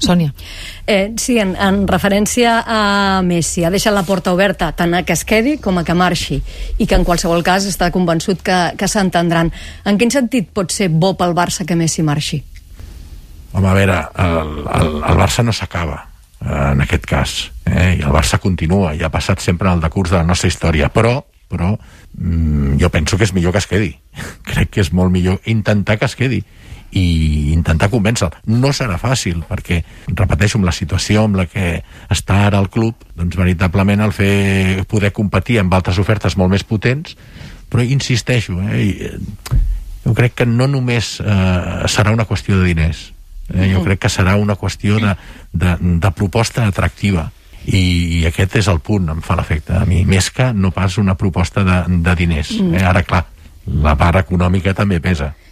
Sònia. Eh, sí, en, en referència a Messi, ha deixat la porta oberta tant a que es quedi com a que marxi i que en qualsevol cas està convençut que, que s'entendran. En quin sentit pot ser bo pel Barça que Messi marxi? Home, a veure, el, el, el Barça no s'acaba eh, en aquest cas, eh? i el Barça continua, i ha passat sempre en el decurs de la nostra història, però però mm, jo penso que és millor que es quedi. Crec que és molt millor intentar que es quedi i intentar convèncer-lo. No serà fàcil, perquè, repeteixo, amb la situació amb la que està ara el club, doncs veritablement el fer poder competir amb altres ofertes molt més potents, però insisteixo, eh, eh, jo crec que no només eh, serà una qüestió de diners, eh, jo crec que serà una qüestió de, de, de proposta atractiva, i, i aquest és el punt, em fa l'efecte a mi, més que no pas una proposta de, de diners. Eh? Ara, clar, la part econòmica també pesa.